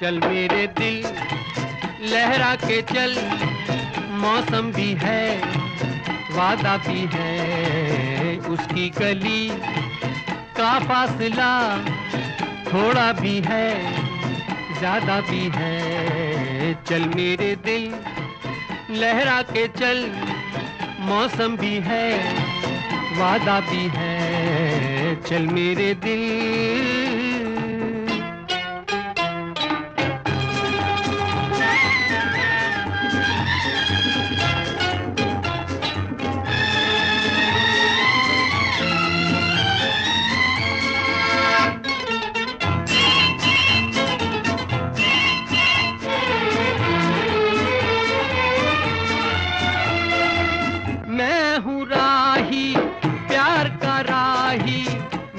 चल मेरे दिल, लहरा के चल, मौसम भी है, वादा भी है। उसकी गली का फासला थोड़ा भी है, ज़्यादा भी है। चल मेरे दिल, लहरा के चल, मौसम भी है, वादा भी है। चल मेरे दिल।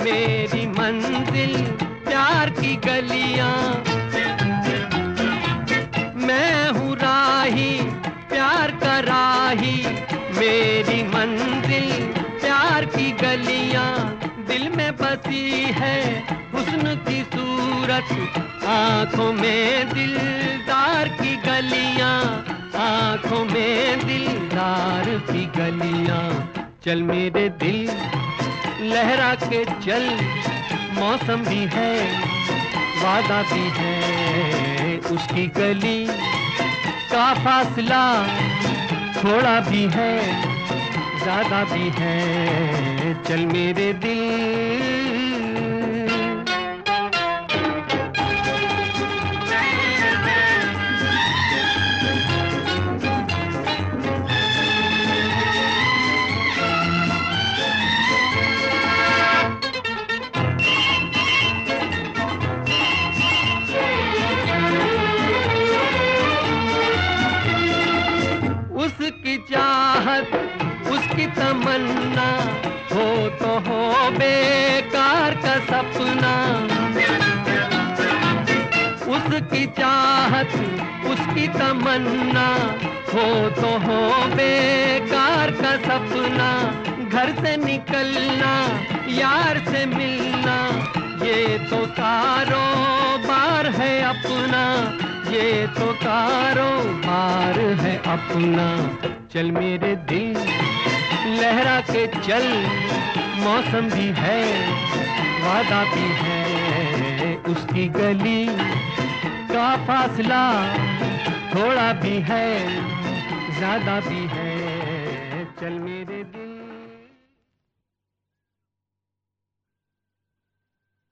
मेरी मंजिल, प्यार की गलियाँ। मैं हूँ राही, प्यार का राही, मेरी मंजिल, प्यार की गलियाँ। दिल में बसी है हुस्न की सूरत, आँखों में दिलदार की गलियाँ, आँखों में दिलदार की गलियाँ। चल मेरे दिल, लहरा के चल, मौसम भी है, वादा भी है। उसकी गली का फासला थोड़ा भी है, ज़्यादा भी है। चल मेरे दिल उसकी तमन्ना, हो तो हो बेकार का सपना। उसकी चाहत, उसकी तमन्ना, हो तो हो बेकार का सपना। घर से निकलना, यार से मिलना, ये तो कारोबार है अपना। ये तो कारोबार है अपना। चल मेरे दिल लहरा के चल, मौसम भी है, वादा भी है। उसकी गली का फासला थोड़ा भी है, ज़्यादा भी है।